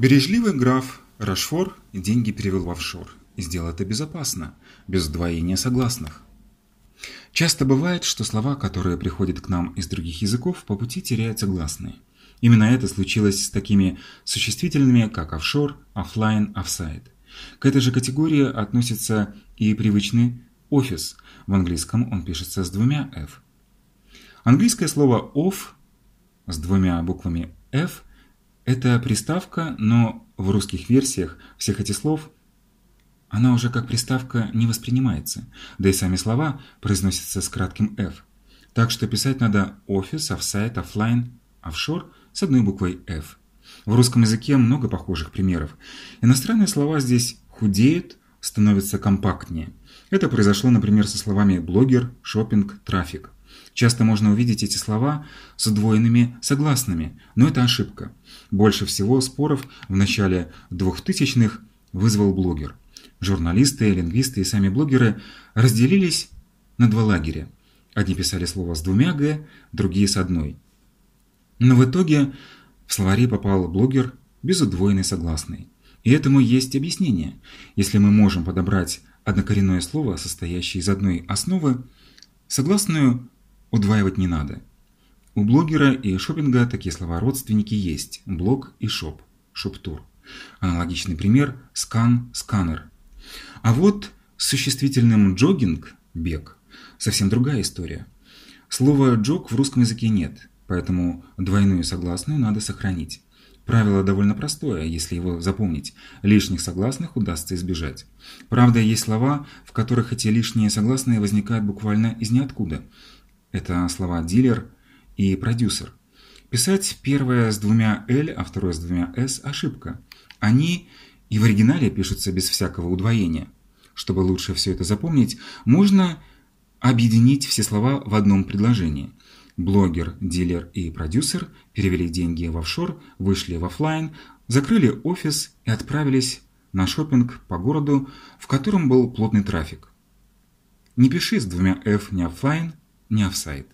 Бережливый граф Рашфор деньги перевел в офшор и сделал это безопасно, без удвоения согласных. Часто бывает, что слова, которые приходят к нам из других языков, по пути теряют согласные. Именно это случилось с такими существительными, как офшор, офлайн, офсайд. К этой же категории относится и привычный офис. В английском он пишется с двумя f. Английское слово off с двумя буквами f – это приставка, но в русских версиях всех этих слов она уже как приставка не воспринимается, да и сами слова произносятся с кратким f. Так что писать надо office, offsite, offline, offshore с одной буквой f. В русском языке много похожих примеров. Иностранные слова здесь худеют, становятся компактнее. Это произошло, например, со словами блогер, шопинг, трафик. Часто можно увидеть эти слова с удвоенными согласными, но это ошибка. Больше всего споров в начале 2000-х вызвал блогер. Журналисты, лингвисты и сами блогеры разделились на два лагеря. Одни писали слово с двумя «г», другие с одной. Но в итоге в словари попал блогер без удвоенной согласной. И этому есть объяснение. Если мы можем подобрать однокоренное слово, состоящее из одной основы, согласную удваивать не надо. У блогера и шопинга такие слова родственники есть – блог и шоп, шоптур. Аналогичный пример – скан, сканер. А вот с существительным джогинг – бег – совсем другая история. Слова «джог» в русском языке нет, поэтому двойную согласную надо сохранить. Правило довольно простое, если его запомнить. Лишних согласных удастся избежать. Правда, есть слова, в которых эти лишние согласные возникают буквально из ниоткуда. Это слова «дилер» и «продюсер». Писать первое с двумя «л», а второе с двумя «с» – ошибка. Они и в оригинале пишутся без всякого удвоения. Чтобы лучше все это запомнить, можно объединить все слова в одном предложении – Блогер, дилер и продюсер перевели деньги в офшор, вышли в офлайн, закрыли офис и отправились на шопинг по городу, в котором был плотный трафик. Не пиши с двумя F ни офлайн, ни офсайт.